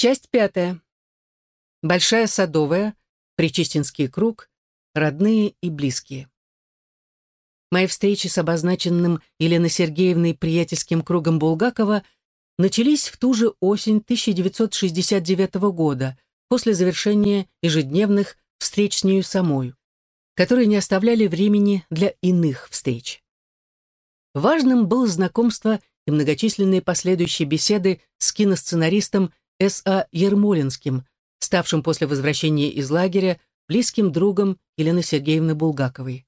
Часть пятая. Большая Садовая, Причистинский круг, родные и близкие. Мои встречи с обозначенным Еленой Сергеевной приятельским кругом Булгакова начались в ту же осень 1969 года, после завершения ежедневных встреч с нею самой, которые не оставляли времени для иных встреч. Важным было знакомство и многочисленные последующие беседы с киносценаристом С.А. Ермолинским, ставшим после возвращения из лагеря близким другом Елены Сергеевны Булгаковой.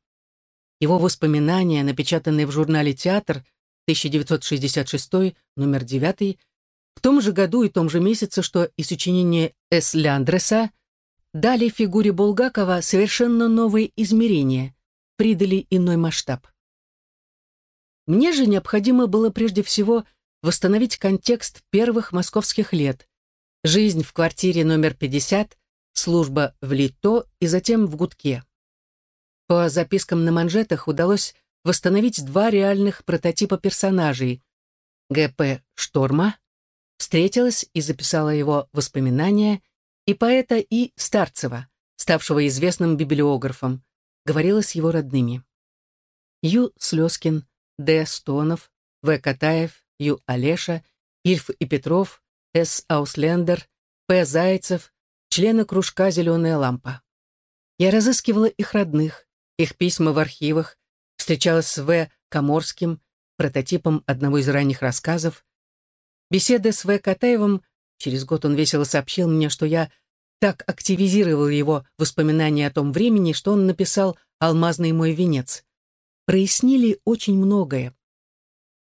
Его воспоминания, напечатанные в журнале «Театр» 1966, номер 9, в том же году и том же месяце, что и сочинение С. Ляндреса, дали фигуре Булгакова совершенно новые измерения, придали иной масштаб. Мне же необходимо было прежде всего восстановить контекст первых московских лет, жизнь в квартире номер 50, служба в Лито и затем в Гудке. По запискам на манжетах удалось восстановить два реальных прототипа персонажей. Г.П. Шторма встретилась и записала его воспоминания, и поэта И. Старцева, ставшего известным библиографом, говорила с его родными. Ю. Слезкин, Д. Стонов, В. Катаев, Ю. Олеша, Ильф и Петров, С. Ауслендер, П. Зайцев, члены кружка «Зеленая лампа». Я разыскивала их родных, их письма в архивах, встречалась с В. Коморским, прототипом одного из ранних рассказов. Беседы с В. Катаевым, через год он весело сообщил мне, что я так активизировал его воспоминания о том времени, что он написал «Алмазный мой венец». Прояснили очень многое.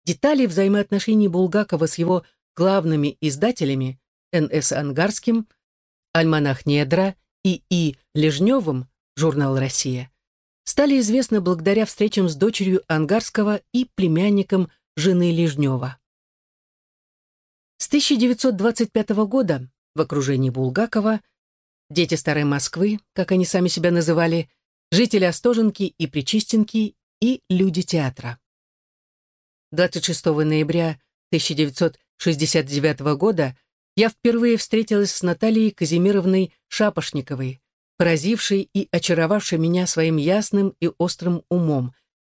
Детали взаимоотношений Булгакова с его главными издателями Н.С. Ангарским, Альманах Недра и И. Лежневым, журнал «Россия», стали известны благодаря встречам с дочерью Ангарского и племянником жены Лежнева. С 1925 года в окружении Булгакова дети Старой Москвы, как они сами себя называли, жители Остоженки и Причистенки и люди театра. 26 ноября 1969 года я впервые встретилась с Натальей Казимировной Шапошниковой, поразившей и очаровавшей меня своим ясным и острым умом,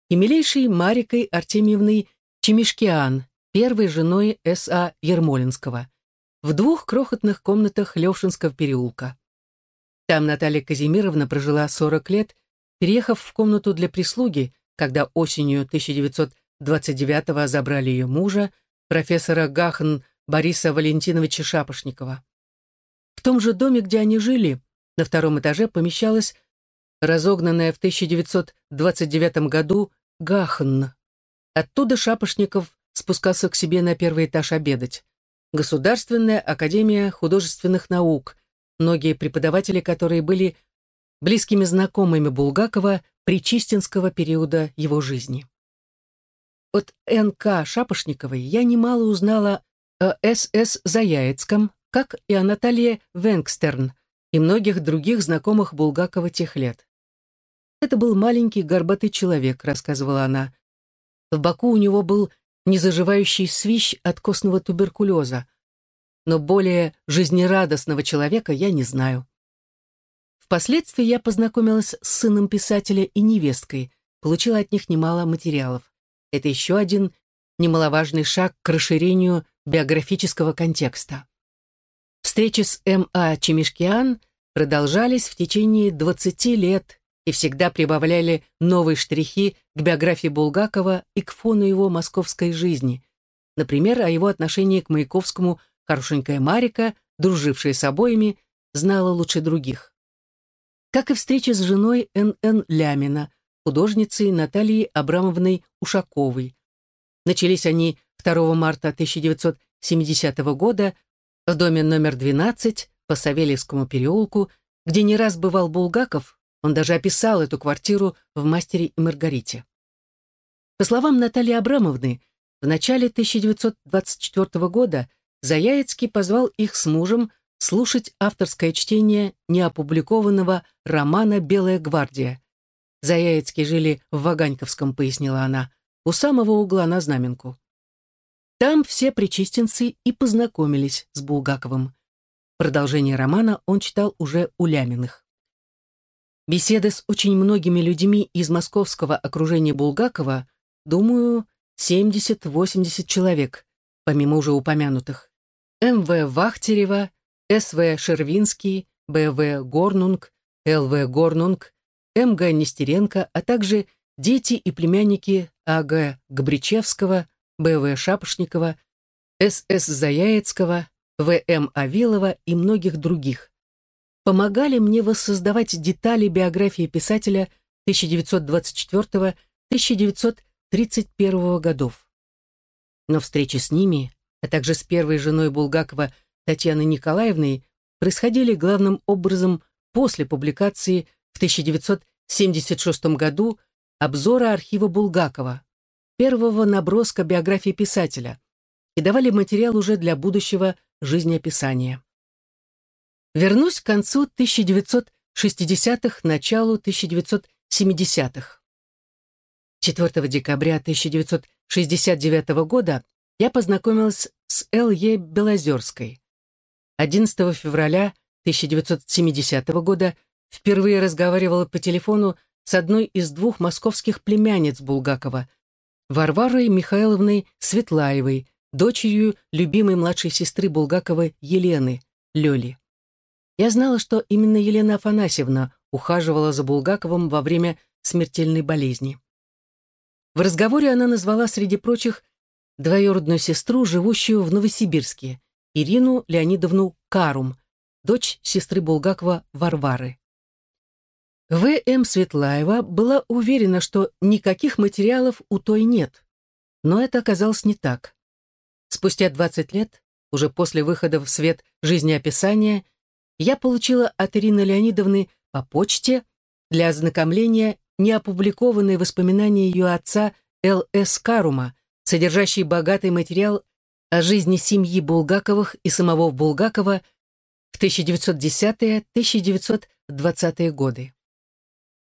и милейшей Марикой Артемьевной Чемишкиан, первой женой С.А. Ермолинского, в двух крохотных комнатах Левшинского переулка. Там Наталья Казимировна прожила 40 лет, переехав в комнату для прислуги, когда осенью 1929-го забрали ее мужа, профессора Гахн Бориса Валентиновича Шапошникова. В том же доме, где они жили, на втором этаже помещалась разогнанная в 1929 году Гахн. Оттуда Шапошников спускался к себе на первый этаж обедать. Государственная академия художественных наук, многие преподаватели, которые были близкими знакомыми Булгакова причистинского периода его жизни. От Н.К. Шапошниковой я немало узнала о С.С. Заяицком, как и о Наталье Венгстерн и многих других знакомых Булгакова тех лет. «Это был маленький горбатый человек», — рассказывала она. В боку у него был незаживающий свищ от костного туберкулеза, но более жизнерадостного человека я не знаю. Впоследствии я познакомилась с сыном писателя и невесткой, получила от них немало материалов. Это еще один немаловажный шаг к расширению биографического контекста. Встречи с М.А. Чемишкиан продолжались в течение 20 лет и всегда прибавляли новые штрихи к биографии Булгакова и к фону его московской жизни. Например, о его отношении к Маяковскому хорошенькая Марика, дружившая с обоими, знала лучше других как и встреча с женой Н.Н. Лямина, художницей Натальей Абрамовной Ушаковой. Начались они 2 марта 1970 года в доме номер 12 по Савельевскому переулку, где не раз бывал Булгаков, он даже описал эту квартиру в «Мастере и Маргарите». По словам Натальи Абрамовны, в начале 1924 года Заяицкий позвал их с мужем слушать авторское чтение неопубликованного романа «Белая гвардия». Заяицкие жили в Ваганьковском, пояснила она, у самого угла на Знаменку. Там все причистенцы и познакомились с Булгаковым. Продолжение романа он читал уже у Ляминых. Беседы с очень многими людьми из московского окружения Булгакова, думаю, 70-80 человек, помимо уже упомянутых. М.В. Вахтерева, С.В. Шервинский, Б.В. Горнунг, Л.В. Горнунг, М.Г. Нестеренко, а также дети и племянники А.Г. Габричевского, Б.В. Шапошникова, С.С. Заяецкого, В.М. Авилова и многих других. Помогали мне воссоздавать детали биографии писателя 1924-1931 годов. Но встречи с ними, а также с первой женой Булгакова Татьяной Николаевной, происходили главным образом после публикации в 1976 году обзора архива Булгакова, первого наброска биографии писателя, и давали материал уже для будущего жизнеописания. Вернусь к концу 1960-х, началу 1970-х. 4 декабря 1969 года я познакомилась с Л.Е. Белозерской. 11 февраля 1970 года впервые разговаривала по телефону с одной из двух московских племянниц Булгакова, Варварой Михайловной Светлаевой, дочерью любимой младшей сестры Булгакова Елены, Лёли. Я знала, что именно Елена Афанасьевна ухаживала за Булгаковым во время смертельной болезни. В разговоре она назвала, среди прочих, двоюродную сестру, живущую в Новосибирске, Ирину Леонидовну Карум, дочь сестры Булгакова Варвары. В.М. Светлаева была уверена, что никаких материалов у той нет. Но это оказалось не так. Спустя 20 лет, уже после выхода в свет жизнеописания, я получила от Ирины Леонидовны по почте для ознакомления неопубликованные воспоминания ее отца Л.С. Карума, содержащие богатый материал о жизни семьи Булгаковых и самого Булгакова в 1910-1920-е годы.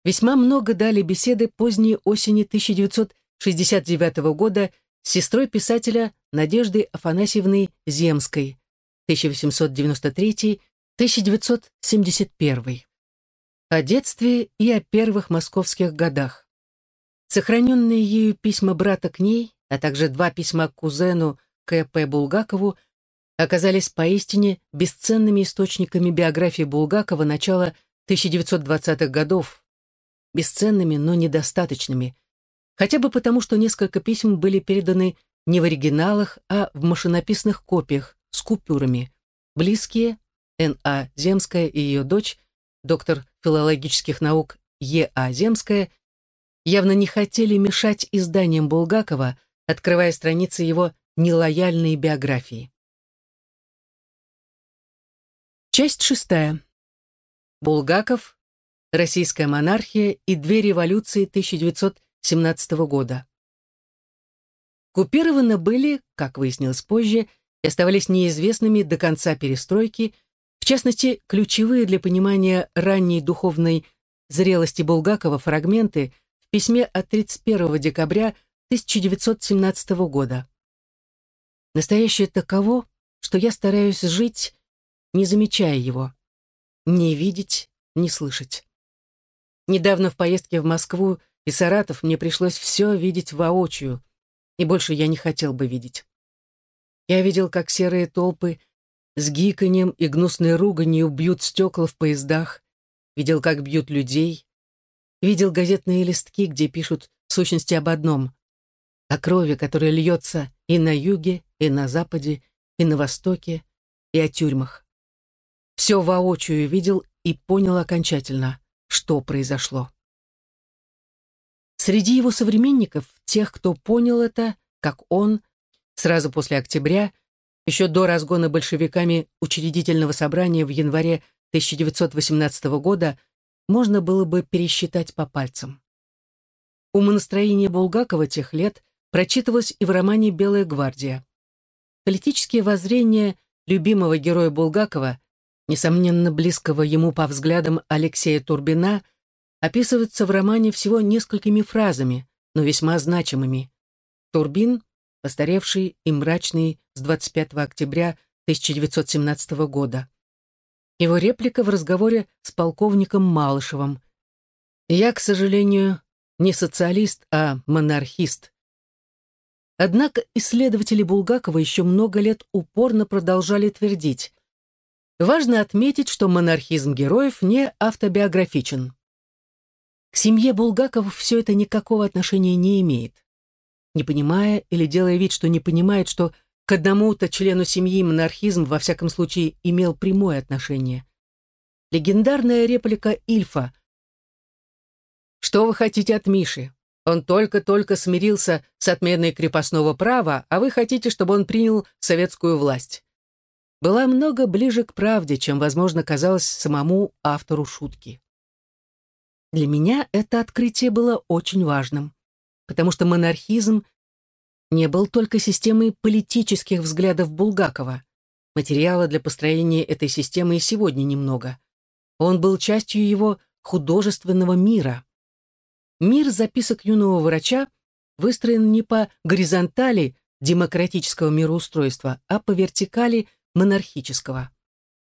Весьма много дали беседы поздней осени 1969 года с сестрой писателя Надеждой Афанасьевной Земской 1893-1971. О детстве и о первых московских годах. Сохраненные ею письма брата к ней, а также два письма к кузену К.П. Булгакову оказались поистине бесценными источниками биографии Булгакова начала 1920-х годов, бесценными, но недостаточными, хотя бы потому, что несколько писем были переданы не в оригиналах, а в машинописных копиях с купюрами. Близкие, Н.А. Земская и ее дочь, доктор филологических наук Е.А. Земская, явно не хотели мешать изданиям Булгакова, открывая страницы его нелояльной биографии. Часть шестая. Булгаков. Российская монархия и две революции 1917 года. Купированы были, как выяснилось позже, и оставались неизвестными до конца перестройки, в частности, ключевые для понимания ранней духовной зрелости Булгакова фрагменты в письме от 31 декабря 1917 года. Настоящее таково, что я стараюсь жить, не замечая его, не видеть, не слышать. Недавно в поездке в Москву и Саратов мне пришлось все видеть воочию, и больше я не хотел бы видеть. Я видел, как серые толпы с гиканьем и гнусной руганью бьют стекла в поездах, видел, как бьют людей, видел газетные листки, где пишут в сущности об одном — о крови, которая льется и на юге, и на западе, и на востоке, и о тюрьмах. Все воочию видел и понял окончательно, что произошло. Среди его современников, тех, кто понял это, как он, сразу после октября, еще до разгона большевиками учредительного собрания в январе 1918 года, можно было бы пересчитать по пальцам. Умонастроение Булгакова тех лет прочитывалось и в романе «Белая гвардия». Политические воззрения любимого героя Булгакова, несомненно близкого ему по взглядам Алексея Турбина, описываются в романе всего несколькими фразами, но весьма значимыми. Турбин, постаревший и мрачный с 25 октября 1917 года. его реплика в разговоре с полковником Малышевым. «Я, к сожалению, не социалист, а монархист». Однако исследователи Булгакова еще много лет упорно продолжали твердить. Важно отметить, что монархизм героев не автобиографичен. К семье Булгаковых все это никакого отношения не имеет. Не понимая или делая вид, что не понимает, что к одному-то члену семьи монархизм во всяком случае имел прямое отношение. Легендарная реплика Ильфа «Что вы хотите от Миши? Он только-только смирился с отменой крепостного права, а вы хотите, чтобы он принял советскую власть. Была много ближе к правде, чем, возможно, казалось самому автору шутки. Для меня это открытие было очень важным, потому что монархизм не был только системой политических взглядов Булгакова. Материала для построения этой системы и сегодня немного. Он был частью его художественного мира. Мир записок юного врача выстроен не по горизонтали демократического мироустройства, а по вертикали монархического.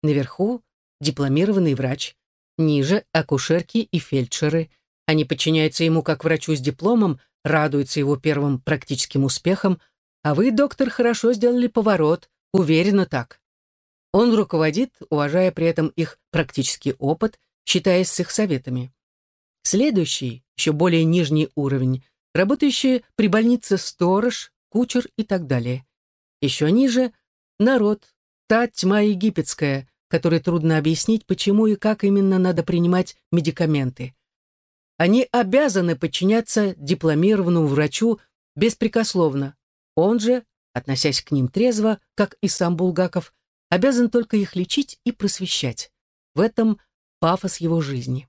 Наверху дипломированный врач, ниже акушерки и фельдшеры. Они подчиняются ему как врачу с дипломом, радуются его первым практическим успехам, а вы, доктор, хорошо сделали поворот, уверенно так. Он руководит, уважая при этом их практический опыт, считаясь с их советами. Следующий, еще более нижний уровень, работающие при больнице сторож, кучер и так далее. Еще ниже — народ, та тьма египетская, которой трудно объяснить, почему и как именно надо принимать медикаменты. Они обязаны подчиняться дипломированному врачу беспрекословно. Он же, относясь к ним трезво, как и сам Булгаков, обязан только их лечить и просвещать. В этом пафос его жизни.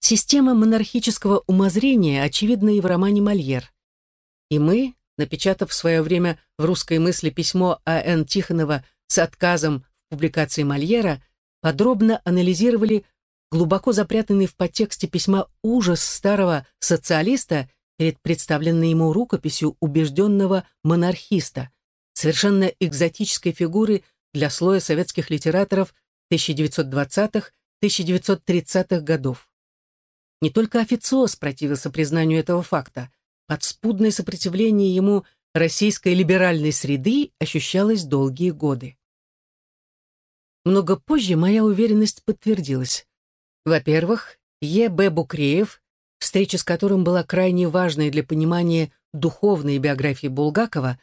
Система монархического умозрения очевидна и в романе «Мольер». И мы, напечатав в свое время в «Русской мысли» письмо А.Н. Тихонова с отказом в публикации Мольера, подробно анализировали глубоко запрятанный в подтексте письма ужас старого социалиста перед представленной ему рукописью убежденного монархиста, совершенно экзотической фигуры для слоя советских литераторов 1920-1930-х годов. Не только официоз противился признанию этого факта. Подспудное сопротивление ему российской либеральной среды ощущалось долгие годы. Много позже моя уверенность подтвердилась. Во-первых, Е.Б. Букреев, встреча с которым была крайне важной для понимания духовной биографии Булгакова,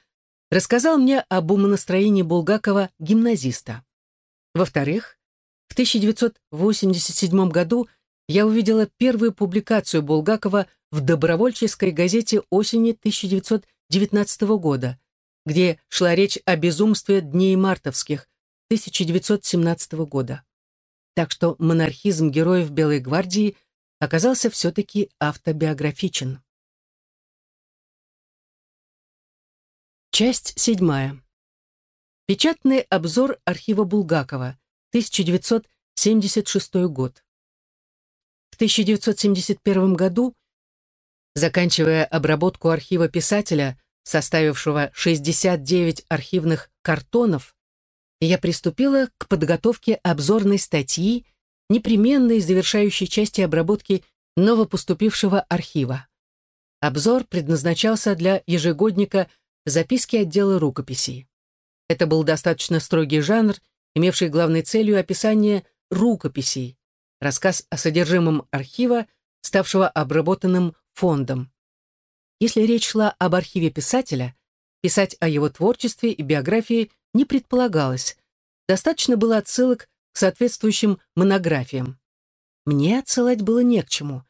рассказал мне об умонастроении Булгакова гимназиста. Во-вторых, в 1987 году я увидела первую публикацию Булгакова в добровольческой газете осени 1919 года, где шла речь о безумстве дней мартовских 1917 года. Так что монархизм героев Белой гвардии оказался все-таки автобиографичен. Часть седьмая. Печатный обзор архива Булгакова, 1976 год. 1971 году, заканчивая обработку архива писателя, составившего 69 архивных картонов, я приступила к подготовке обзорной статьи, непременной завершающей части обработки новопоступившего архива. Обзор предназначался для ежегодника записки отдела рукописей. Это был достаточно строгий жанр, имевший главной целью описание рукописей, рассказ о содержимом архива, ставшего обработанным фондом. Если речь шла об архиве писателя, писать о его творчестве и биографии не предполагалось. Достаточно было отсылок к соответствующим монографиям. Мне отсылать было не к чему.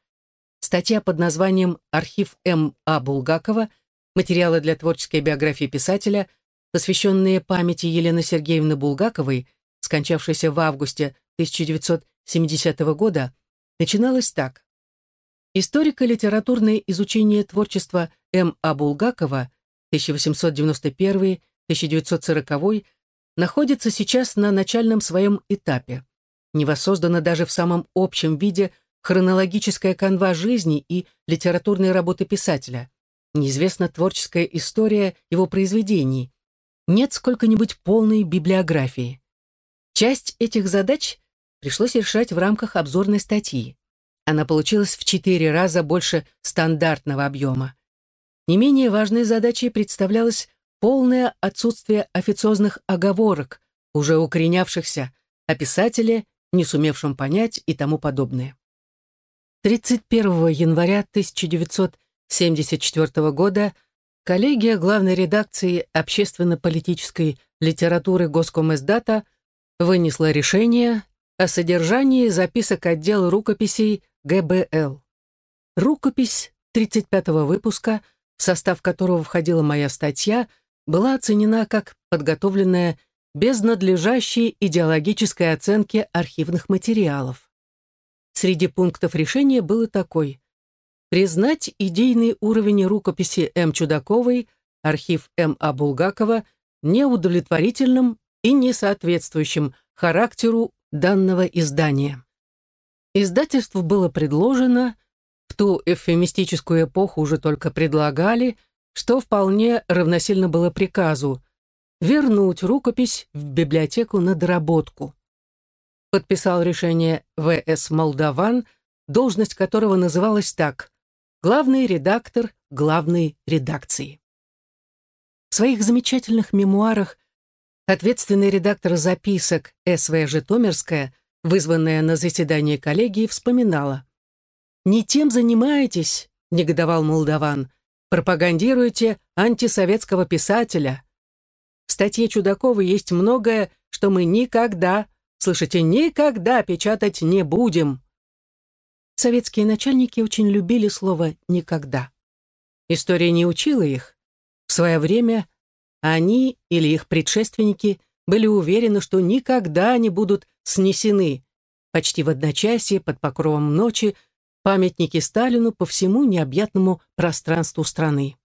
Статья под названием «Архив М. А. Булгакова. Материалы для творческой биографии писателя», посвященные памяти Елены Сергеевны Булгаковой, скончавшейся в августе 1900 70 -го года начиналось так. Историко-литературное изучение творчества М. А. Булгакова 1891-1940 находится сейчас на начальном своем этапе. Не воссоздана даже в самом общем виде хронологическая канва жизни и литературной работы писателя. Неизвестна творческая история его произведений. Нет сколько-нибудь полной библиографии. Часть этих задач пришлось решать в рамках обзорной статьи. Она получилась в четыре раза больше стандартного объема. Не менее важной задачей представлялось полное отсутствие официозных оговорок, уже укоренявшихся, о писателе, не сумевшем понять и тому подобное. 31 января 1974 года коллегия главной редакции общественно-политической литературы Госкомиздата вынесла решение о содержании записок отдела рукописей ГБЛ. Рукопись 35-го выпуска, в состав которого входила моя статья, была оценена как подготовленная без надлежащей идеологической оценки архивных материалов. Среди пунктов решения было такой. Признать идейный уровень рукописи М. Чудаковой, архив М. А. Булгакова, неудовлетворительным и несоответствующим характеру данного издания. Издательству было предложено, в ту эвфемистическую эпоху уже только предлагали, что вполне равносильно было приказу вернуть рукопись в библиотеку на доработку. Подписал решение В.С. Молдаван, должность которого называлась так «Главный редактор главной редакции». В своих замечательных мемуарах ответственный редактор записок С.В. Житомирская, вызванная на заседание коллегии, вспоминала. «Не тем занимаетесь», — негодовал Молдаван, «пропагандируете антисоветского писателя, в статье Чудакова есть многое, что мы никогда, слышите, никогда печатать не будем. Советские начальники очень любили слово «никогда». История не учила их. В свое время они или их предшественники были уверены, что никогда не будут снесены. Почти в одночасье, под покровом ночи, памятники Сталину по всему необъятному пространству страны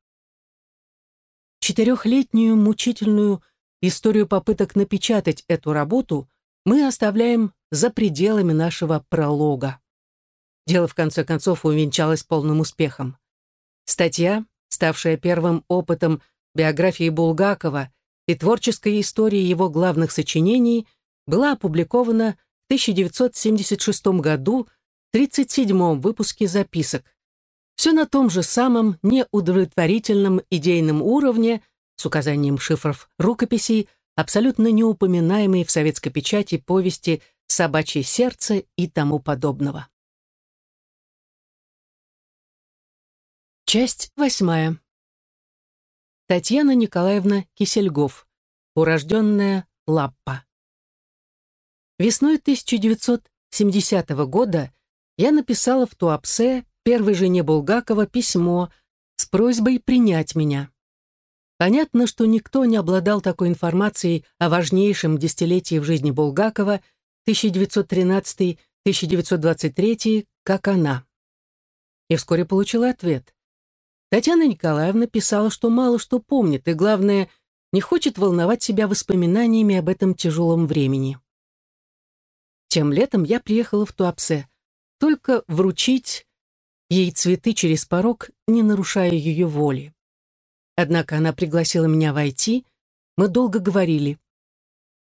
четырехлетнюю мучительную историю попыток напечатать эту работу мы оставляем за пределами нашего пролога. Дело, в конце концов, увенчалось полным успехом. Статья, ставшая первым опытом биографии Булгакова и творческой истории его главных сочинений, была опубликована в 1976 году в 37-м выпуске записок, все на том же самом неудовлетворительном идейном уровне с указанием шифров рукописей, абсолютно неупоминаемой в советской печати повести «Собачье сердце» и тому подобного. Часть восьмая. Татьяна Николаевна Кисельгов, урожденная Лаппа. Весной 1970 года я написала в Туапсе первой жене Булгакова письмо с просьбой принять меня. Понятно, что никто не обладал такой информацией о важнейшем десятилетии в жизни Булгакова 1913-1923, как она. И вскоре получила ответ. Татьяна Николаевна писала, что мало что помнит, и, главное, не хочет волновать себя воспоминаниями об этом тяжелом времени. Тем летом я приехала в Туапсе, только вручить ей цветы через порог, не нарушая ее воли. Однако она пригласила меня войти, мы долго говорили.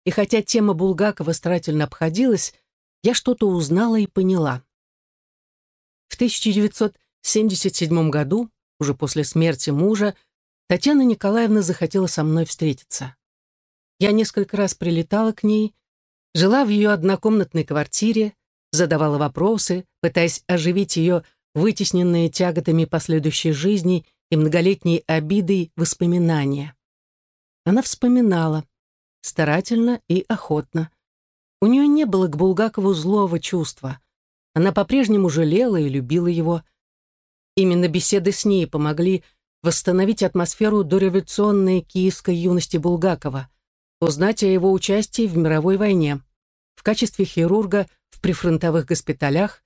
И хотя тема Булгакова старательно обходилась, я что-то узнала и поняла. В 1977 году, уже после смерти мужа, Татьяна Николаевна захотела со мной встретиться. Я несколько раз прилетала к ней, жила в ее однокомнатной квартире, задавала вопросы, пытаясь оживить ее вытесненные тяготами последующей жизни и многолетней обидой воспоминания. Она вспоминала, старательно и охотно. У нее не было к Булгакову злого чувства. Она по-прежнему жалела и любила его. Именно беседы с ней помогли восстановить атмосферу дореволюционной киевской юности Булгакова, узнать о его участии в мировой войне, в качестве хирурга в прифронтовых госпиталях,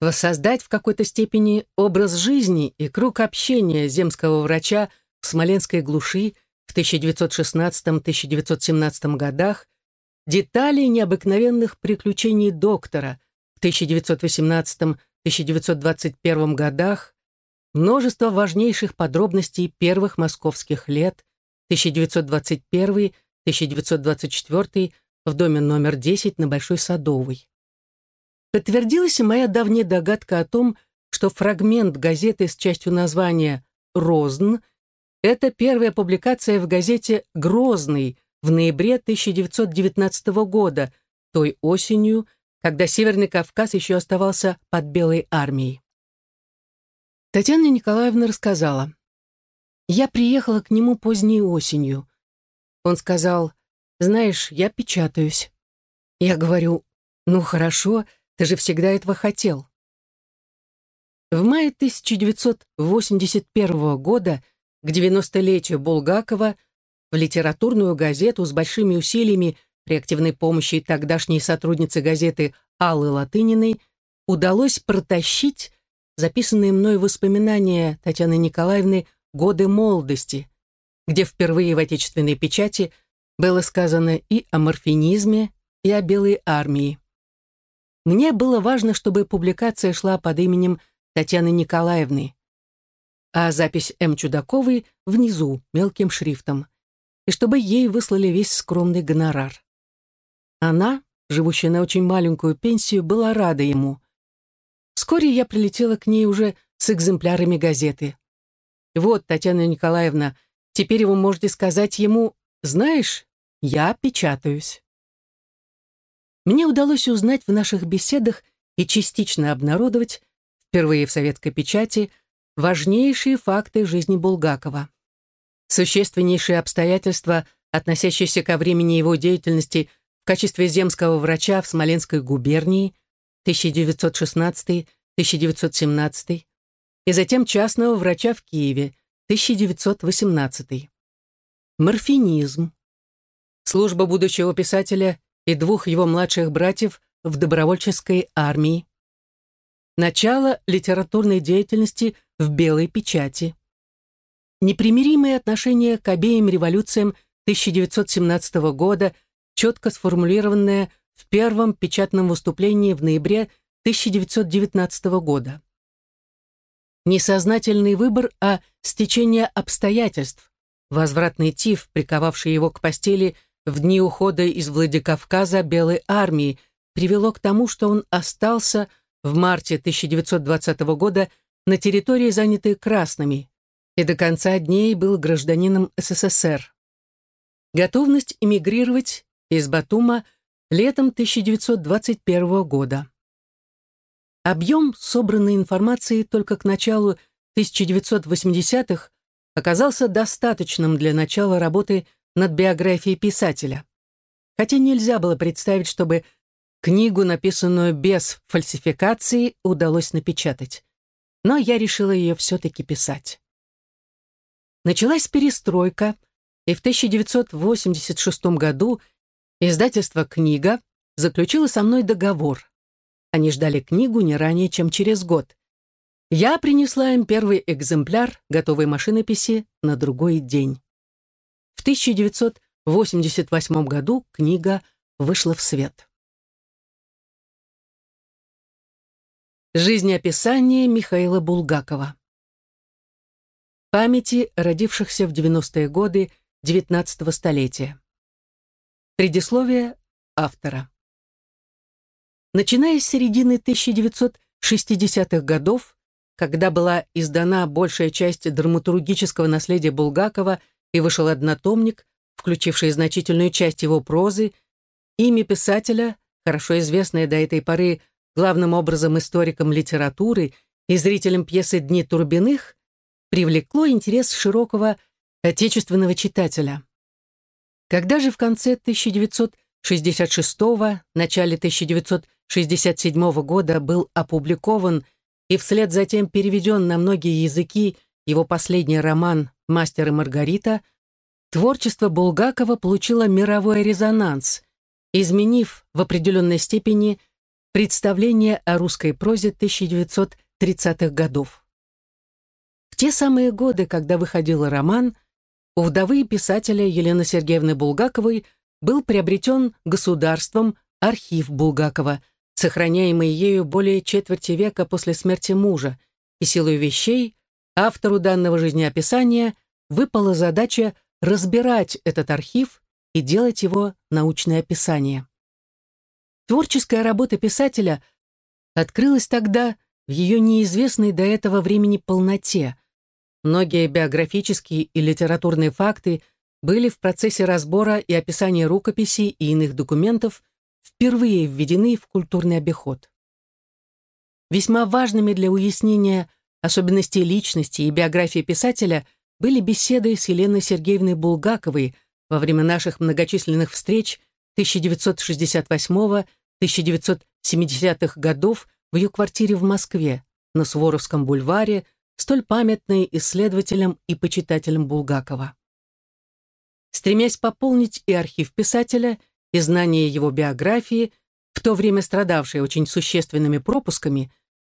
воссоздать в какой-то степени образ жизни и круг общения земского врача в Смоленской глуши в 1916-1917 годах, детали необыкновенных приключений доктора в 1918-1921 годах, множество важнейших подробностей первых московских лет 1921-1924, в доме номер 10 на Большой Садовой. Подтвердилась и моя давняя догадка о том, что фрагмент газеты с частью названия «Розн» — это первая публикация в газете «Грозный» в ноябре 1919 года, той осенью, когда Северный Кавказ еще оставался под Белой армией. Татьяна Николаевна рассказала. «Я приехала к нему поздней осенью. Он сказал, знаешь, я печатаюсь. Я говорю, ну хорошо, ты же всегда этого хотел. В мае 1981 года, к 90-летию Булгакова, в литературную газету с большими усилиями при активной помощи тогдашней сотрудницы газеты Аллы Латыниной удалось протащить записанные мной воспоминания Татьяны Николаевны «Годы молодости», где впервые в отечественной печати – было сказано и о морфинизме, и о Белой армии. Мне было важно, чтобы публикация шла под именем Татьяны Николаевны, а запись М. Чудаковой внизу, мелким шрифтом, и чтобы ей выслали весь скромный гонорар. Она, живущая на очень маленькую пенсию, была рада ему. Вскоре я прилетела к ней уже с экземплярами газеты. «Вот, Татьяна Николаевна, теперь вы можете сказать ему, знаешь, я печатаюсь. Мне удалось узнать в наших беседах и частично обнародовать, впервые в советской печати, важнейшие факты жизни Булгакова. Существеннейшие обстоятельства, относящиеся ко времени его деятельности в качестве земского врача в Смоленской губернии 1916-1917 и затем частного врача в Киеве 1918. Морфинизм, служба будущего писателя и двух его младших братьев в добровольческой армии, начало литературной деятельности в белой печати, непримиримые отношения к обеим революциям 1917 года, четко сформулированное в первом печатном выступлении в ноябре 1919 года. Несознательный выбор, а стечение обстоятельств, возвратный тиф, приковавший его к постели в дни ухода из Владикавказа Белой армии привело к тому, что он остался в марте 1920 года на территории, занятой красными, и до конца дней был гражданином СССР. Готовность эмигрировать из Батума летом 1921 года. Объем собранной информации только к началу 1980-х оказался достаточным для начала работы над биографией писателя. Хотя нельзя было представить, чтобы книгу, написанную без фальсификации, удалось напечатать. Но я решила ее все-таки писать. Началась перестройка, и в 1986 году издательство «Книга» заключило со мной договор. Они ждали книгу не ранее, чем через год. Я принесла им первый экземпляр готовой машинописи на другой день. В 1988 году книга вышла в свет. Жизнеописание Михаила Булгакова Памяти родившихся в 90-е годы XIX столетия. Предисловие автора. Начиная с середины 1960-х годов, когда была издана большая часть драматургического наследия Булгакова – и вышел однотомник, включивший значительную часть его прозы, имя писателя, хорошо известное до этой поры главным образом историком литературы и зрителям пьесы «Дни Турбиных», привлекло интерес широкого отечественного читателя. Когда же в конце 1966 начале 1967 года был опубликован и вслед затем переведен на многие языки его последний роман «Мастер и Маргарита», творчество Булгакова получило мировой резонанс, изменив в определенной степени представление о русской прозе 1930-х годов. В те самые годы, когда выходил роман, у вдовы писателя Елены Сергеевны Булгаковой был приобретен государством архив Булгакова, сохраняемый ею более четверти века после смерти мужа, и силой вещей Автору данного жизнеописания выпала задача разбирать этот архив и делать его научное описание. Творческая работа писателя открылась тогда в ее неизвестной до этого времени полноте. Многие биографические и литературные факты были в процессе разбора и описания рукописей и иных документов впервые введены в культурный обиход. Весьма важными для уяснения особенностей личности и биографии писателя были беседы с Еленой Сергеевной Булгаковой во время наших многочисленных встреч 1968-1970-х годов в ее квартире в Москве, на Суворовском бульваре, столь памятной исследователям и почитателям Булгакова. Стремясь пополнить и архив писателя, и знание его биографии, в то время страдавшей очень существенными пропусками,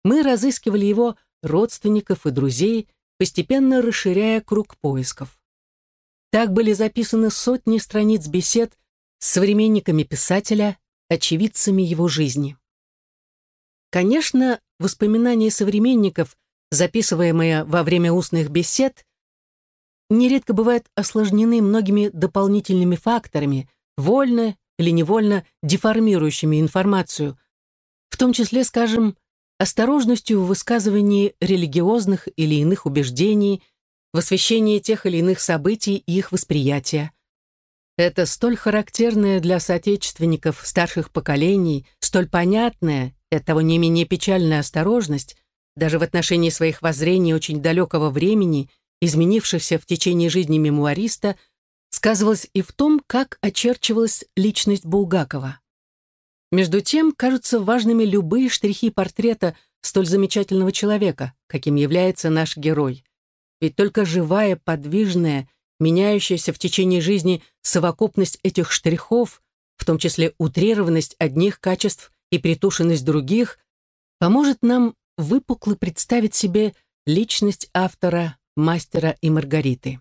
мы разыскивали его родственников и друзей, постепенно расширяя круг поисков. Так были записаны сотни страниц бесед с современниками писателя, очевидцами его жизни. Конечно, воспоминания современников, записываемые во время устных бесед, нередко бывают осложнены многими дополнительными факторами, вольно или невольно деформирующими информацию, в том числе, скажем, осторожностью в высказывании религиозных или иных убеждений, в освещении тех или иных событий и их восприятия. Это столь характерное для соотечественников старших поколений, столь понятная и оттого не менее печальная осторожность, даже в отношении своих воззрений очень далекого времени, изменившихся в течение жизни мемуариста, сказывалась и в том, как очерчивалась личность Булгакова. Между тем, кажутся важными любые штрихи портрета столь замечательного человека, каким является наш герой. Ведь только живая, подвижная, меняющаяся в течение жизни совокупность этих штрихов, в том числе утрированность одних качеств и притушенность других, поможет нам выпукло представить себе личность автора, мастера и Маргариты.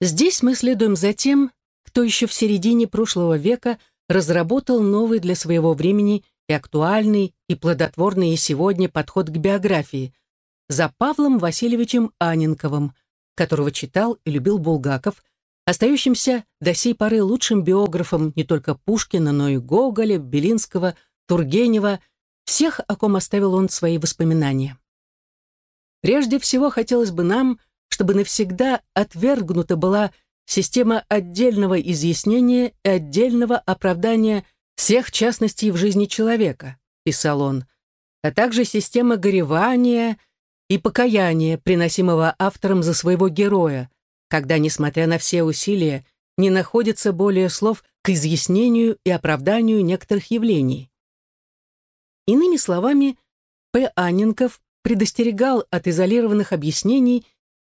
Здесь мы следуем за тем, кто еще в середине прошлого века разработал новый для своего времени и актуальный, и плодотворный и сегодня подход к биографии за Павлом Васильевичем Аненковым, которого читал и любил Булгаков, остающимся до сей поры лучшим биографом не только Пушкина, но и Гоголя, Белинского, Тургенева, всех, о ком оставил он свои воспоминания. Прежде всего хотелось бы нам, чтобы навсегда отвергнута была система отдельного изъяснения и отдельного оправдания всех частностей в жизни человека, писал он, а также система горевания и покаяния, приносимого автором за своего героя, когда, несмотря на все усилия, не находится более слов к изъяснению и оправданию некоторых явлений. Иными словами, П. Анненков предостерегал от изолированных объяснений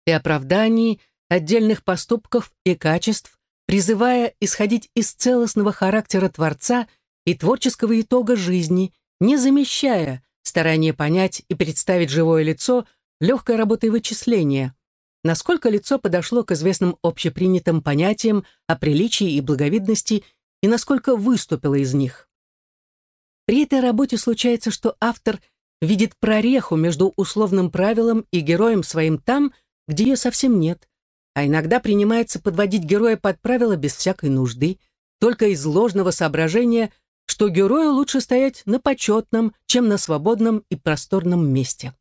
и оправданий отдельных поступков и качеств, призывая исходить из целостного характера Творца и творческого итога жизни, не замещая старание понять и представить живое лицо легкой работой вычисления, насколько лицо подошло к известным общепринятым понятиям о приличии и благовидности и насколько выступило из них. При этой работе случается, что автор видит прореху между условным правилом и героем своим там, где ее совсем нет, а иногда принимается подводить героя под правила без всякой нужды, только из ложного соображения, что герою лучше стоять на почетном, чем на свободном и просторном месте.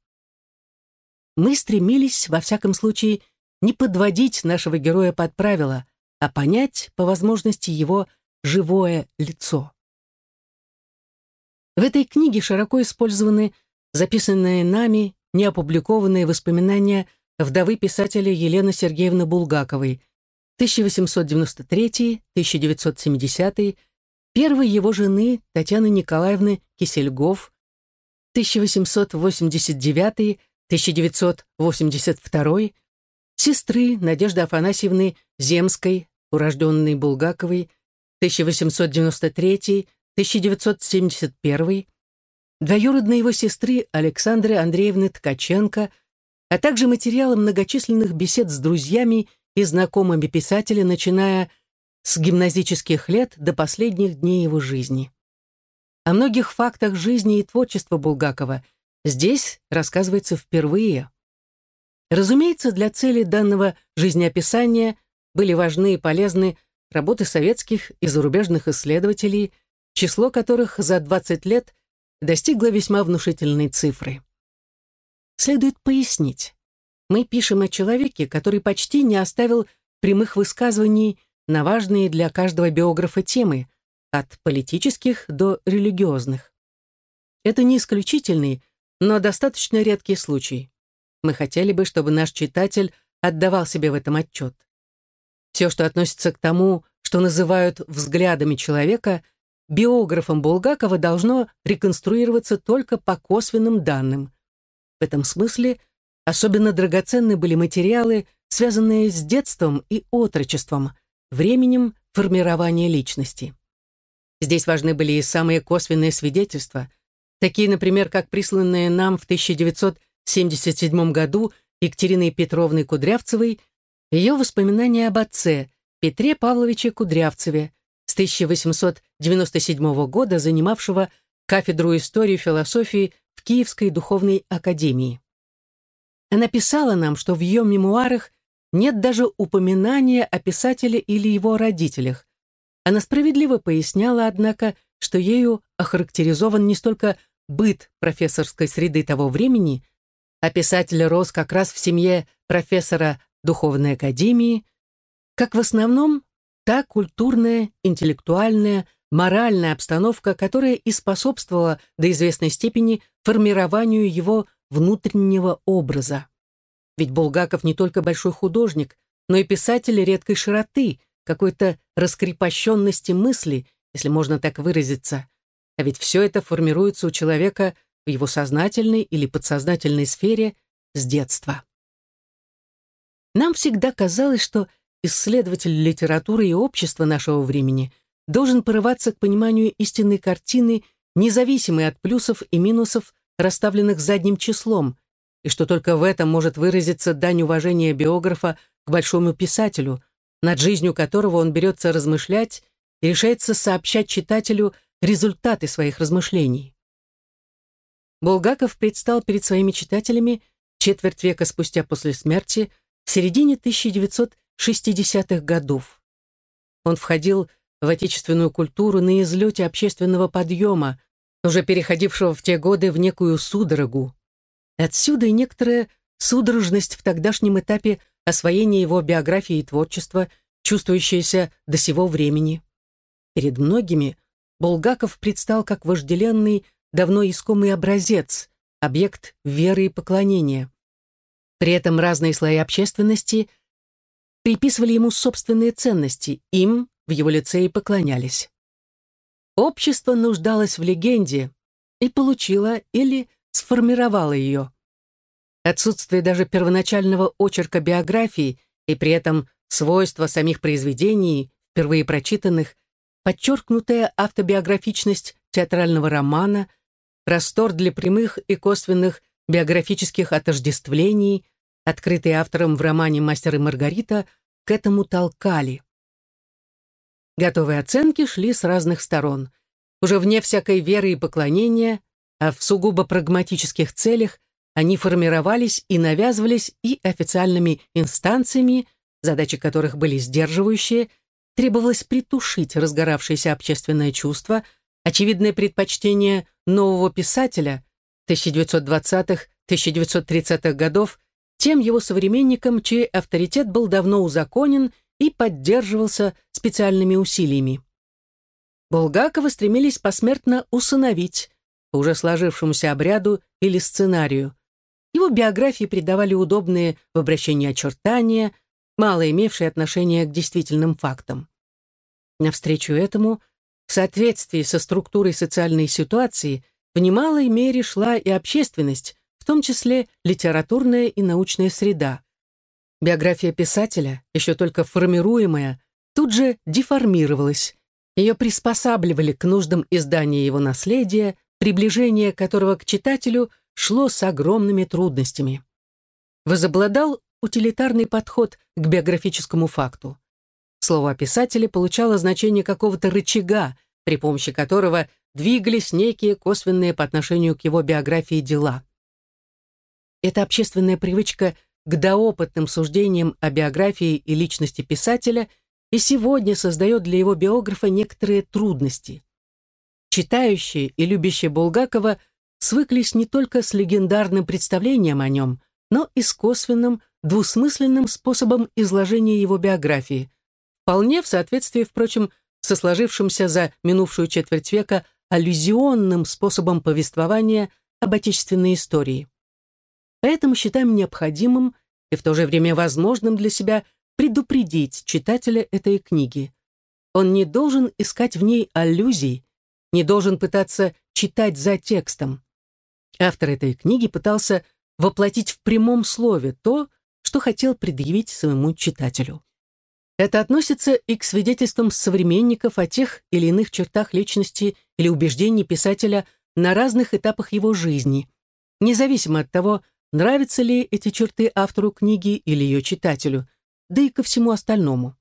Мы стремились, во всяком случае, не подводить нашего героя под правила, а понять, по возможности, его живое лицо. В этой книге широко использованы записанные нами неопубликованные воспоминания вдовы писателя Елены Сергеевны Булгаковой, 1893-1970, первой его жены Татьяны Николаевны Кисельгов, 1889-1982, сестры Надежды Афанасьевны Земской, урожденной Булгаковой, 1893-1971, двоюродной его сестры Александры Андреевны Ткаченко – а также материалы многочисленных бесед с друзьями и знакомыми писателя, начиная с гимназических лет до последних дней его жизни. О многих фактах жизни и творчества Булгакова здесь рассказывается впервые. Разумеется, для цели данного жизнеописания были важны и полезны работы советских и зарубежных исследователей, число которых за 20 лет достигло весьма внушительной цифры. Следует пояснить. Мы пишем о человеке, который почти не оставил прямых высказываний на важные для каждого биографа темы, от политических до религиозных. Это не исключительный, но достаточно редкий случай. Мы хотели бы, чтобы наш читатель отдавал себе в этом отчет. Все, что относится к тому, что называют взглядами человека, биографом Булгакова должно реконструироваться только по косвенным данным. В этом смысле особенно драгоценны были материалы, связанные с детством и отрочеством, временем формирования личности. Здесь важны были и самые косвенные свидетельства, такие, например, как присланные нам в 1977 году Екатериной Петровной Кудрявцевой ее воспоминания об отце Петре Павловиче Кудрявцеве с 1897 года занимавшего кафедру истории и философии в Киевской духовной академии. Она писала нам, что в ее мемуарах нет даже упоминания о писателе или его родителях. Она справедливо поясняла, однако, что ею охарактеризован не столько быт профессорской среды того времени, а писатель рос как раз в семье профессора Духовной Академии, как в основном та культурная, интеллектуальная, моральная обстановка, которая и способствовала до известной степени формированию его внутреннего образа. Ведь Булгаков не только большой художник, но и писатель редкой широты, какой-то раскрепощенности мысли, если можно так выразиться. А ведь все это формируется у человека в его сознательной или подсознательной сфере с детства. Нам всегда казалось, что исследователь литературы и общества нашего времени должен порываться к пониманию истинной картины, независимой от плюсов и минусов, расставленных задним числом, и что только в этом может выразиться дань уважения биографа к большому писателю, над жизнью которого он берется размышлять и решается сообщать читателю результаты своих размышлений. Булгаков предстал перед своими читателями четверть века спустя после смерти, в середине 1960-х годов. Он входил в отечественную культуру на излете общественного подъема, уже переходившего в те годы в некую судорогу. Отсюда и некоторая судорожность в тогдашнем этапе освоение его биографии и творчества, чувствующееся до сего времени. Перед многими Булгаков предстал как вожделенный, давно искомый образец, объект веры и поклонения. При этом разные слои общественности приписывали ему собственные ценности, им в его лице и поклонялись. Общество нуждалось в легенде и получило или сформировало ее. Отсутствие даже первоначального очерка биографии и при этом свойства самих произведений, впервые прочитанных, подчеркнутая автобиографичность театрального романа, простор для прямых и косвенных биографических отождествлений, открытые автором в романе «Мастер и Маргарита», к этому толкали. Готовые оценки шли с разных сторон. Уже вне всякой веры и поклонения, а в сугубо прагматических целях они формировались и навязывались и официальными инстанциями, задачи которых были сдерживающие, требовалось притушить разгоравшееся общественное чувство, очевидное предпочтение нового писателя 1920-1930-х годов тем его современникам, чей авторитет был давно узаконен и поддерживался специальными усилиями. Булгакова стремились посмертно усыновить по уже сложившемуся обряду или сценарию, его биографии придавали удобные в обращении очертания, мало имевшие отношение к действительным фактам. Навстречу этому, в соответствии со структурой социальной ситуации, в немалой мере шла и общественность, в том числе литературная и научная среда. Биография писателя, еще только формируемая, тут же деформировалась. Ее приспосабливали к нуждам издания его наследия, приближение которого к читателю – шло с огромными трудностями. Возобладал утилитарный подход к биографическому факту. Слово о получало значение какого-то рычага, при помощи которого двигались некие косвенные по отношению к его биографии дела. Эта общественная привычка к доопытным суждениям о биографии и личности писателя и сегодня создает для его биографа некоторые трудности. Читающие и любящие Булгакова свыклись не только с легендарным представлением о нем, но и с косвенным, двусмысленным способом изложения его биографии, вполне в соответствии, впрочем, со сложившимся за минувшую четверть века аллюзионным способом повествования об отечественной истории. Поэтому считаем необходимым и в то же время возможным для себя предупредить читателя этой книги. Он не должен искать в ней аллюзий, не должен пытаться читать за текстом. Автор этой книги пытался воплотить в прямом слове то, что хотел предъявить своему читателю. Это относится и к свидетельствам современников о тех или иных чертах личности или убеждений писателя на разных этапах его жизни, независимо от того, нравятся ли эти черты автору книги или ее читателю, да и ко всему остальному.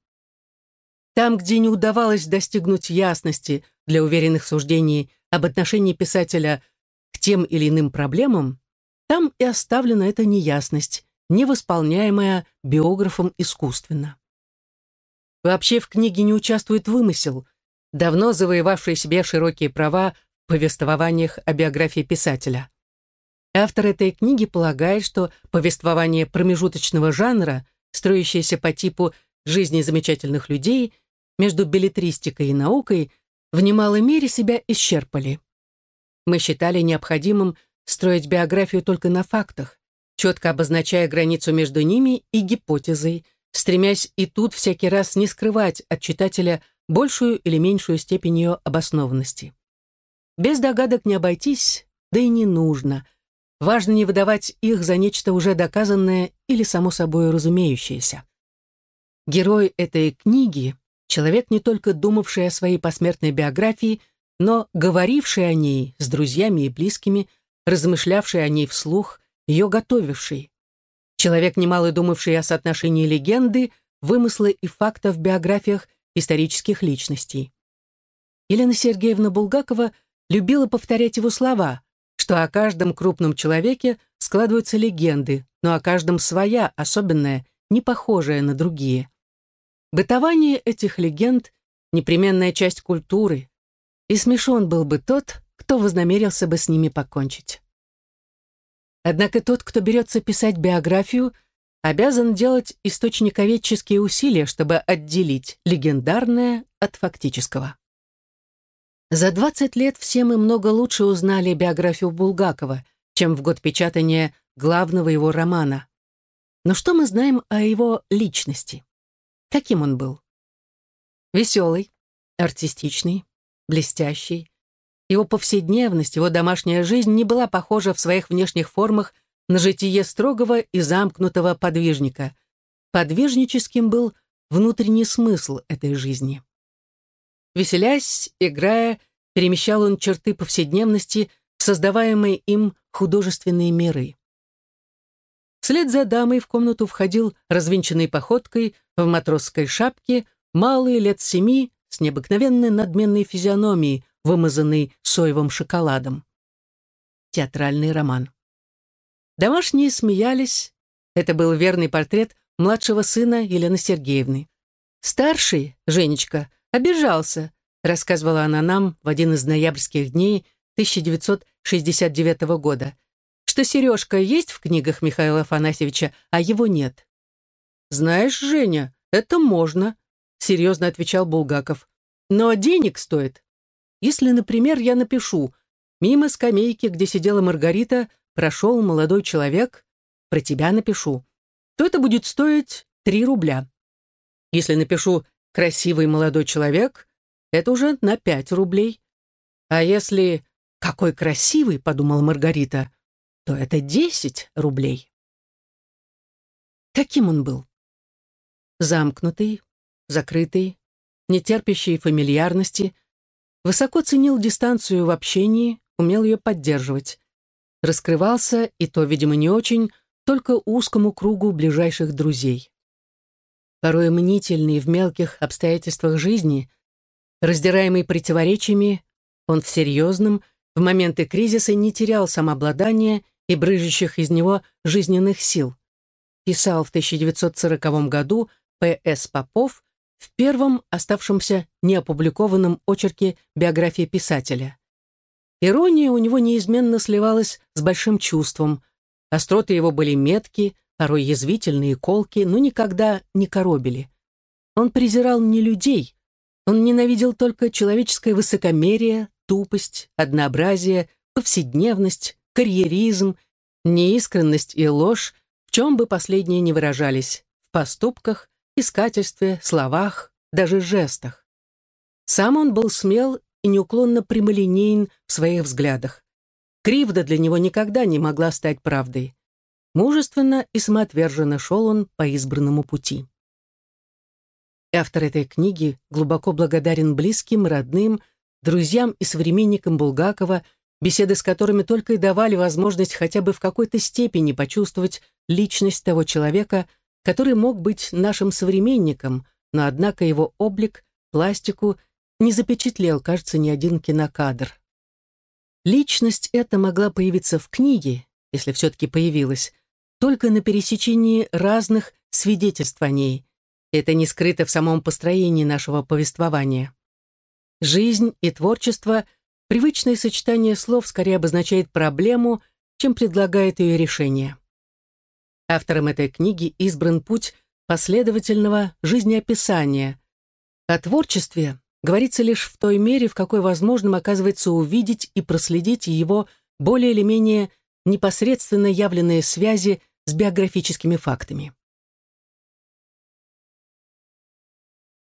Там, где не удавалось достигнуть ясности для уверенных суждений об отношении писателя к тем или иным проблемам, там и оставлена эта неясность, невосполняемая биографом искусственно. Вообще в книге не участвует вымысел, давно завоевавший себе широкие права в повествованиях о биографии писателя. Автор этой книги полагает, что повествование промежуточного жанра, строящееся по типу жизни замечательных людей, между билетристикой и наукой, в немалой мере себя исчерпали. Мы считали необходимым строить биографию только на фактах, четко обозначая границу между ними и гипотезой, стремясь и тут всякий раз не скрывать от читателя большую или меньшую степень ее обоснованности. Без догадок не обойтись, да и не нужно. Важно не выдавать их за нечто уже доказанное или само собой разумеющееся. Герой этой книги — человек, не только думавший о своей посмертной биографии, но говоривший о ней с друзьями и близкими, размышлявший о ней вслух, ее готовивший. Человек, немало думавший о соотношении легенды, вымысла и факта в биографиях исторических личностей. Елена Сергеевна Булгакова любила повторять его слова, что о каждом крупном человеке складываются легенды, но о каждом своя, особенная, не похожая на другие. Бытование этих легенд — непременная часть культуры, и смешон был бы тот, кто вознамерился бы с ними покончить. Однако тот, кто берется писать биографию, обязан делать источниковедческие усилия, чтобы отделить легендарное от фактического. За 20 лет все мы много лучше узнали биографию Булгакова, чем в год печатания главного его романа. Но что мы знаем о его личности? Каким он был? Веселый, артистичный, блестящий, его повседневность, его домашняя жизнь не была похожа в своих внешних формах на житие строгого и замкнутого подвижника. Подвижническим был внутренний смысл этой жизни. Веселясь, играя, перемещал он черты повседневности в создаваемые им художественные миры. Вслед за дамой в комнату входил развинченной походкой в матросской шапке малый лет семи с необыкновенной надменной физиономией, вымазанный соевым шоколадом. Театральный роман. Домашние смеялись. Это был верный портрет младшего сына Елены Сергеевны. Старший, Женечка, обижался, рассказывала она нам в один из ноябрьских дней 1969 года, что Сережка есть в книгах Михаила Афанасьевича, а его нет. «Знаешь, Женя, это можно», — серьезно отвечал Булгаков. «Но денег стоит. Если, например, я напишу «Мимо скамейки, где сидела Маргарита, прошел молодой человек», про тебя напишу, то это будет стоить 3 рубля. Если напишу «Красивый молодой человек», это уже на 5 рублей. А если «Какой красивый», — подумала Маргарита, то это 10 рублей. Каким он был? Замкнутый, закрытый, нетерпящий фамильярности — Высоко ценил дистанцию в общении, умел ее поддерживать. Раскрывался, и то, видимо, не очень, только узкому кругу ближайших друзей. Порой мнительный в мелких обстоятельствах жизни, раздираемый противоречиями, он в серьезном, в моменты кризиса не терял самообладания и брыжущих из него жизненных сил. Писал в 1940 году П.С. Попов в первом оставшемся неопубликованном очерке биографии писателя. Ирония у него неизменно сливалась с большим чувством. Остроты его были метки, порой язвительные колки, но никогда не коробили. Он презирал не людей, он ненавидел только человеческое высокомерие, тупость, однообразие, повседневность, карьеризм, неискренность и ложь, в чем бы последние не выражались, в поступках, искательстве, словах, даже жестах. Сам он был смел и неуклонно прямолинеен в своих взглядах. Кривда для него никогда не могла стать правдой. Мужественно и самоотверженно шел он по избранному пути. Автор этой книги глубоко благодарен близким, родным, друзьям и современникам Булгакова, беседы с которыми только и давали возможность хотя бы в какой-то степени почувствовать личность того человека, который мог быть нашим современником, но однако его облик, пластику не запечатлел, кажется, ни один кинокадр. Личность эта могла появиться в книге, если все-таки появилась, только на пересечении разных свидетельств о ней. Это не скрыто в самом построении нашего повествования. Жизнь и творчество — привычное сочетание слов скорее обозначает проблему, чем предлагает ее решение. Автором этой книги избран путь последовательного жизнеописания. О творчестве говорится лишь в той мере, в какой возможным оказывается увидеть и проследить его более или менее непосредственно явленные связи с биографическими фактами.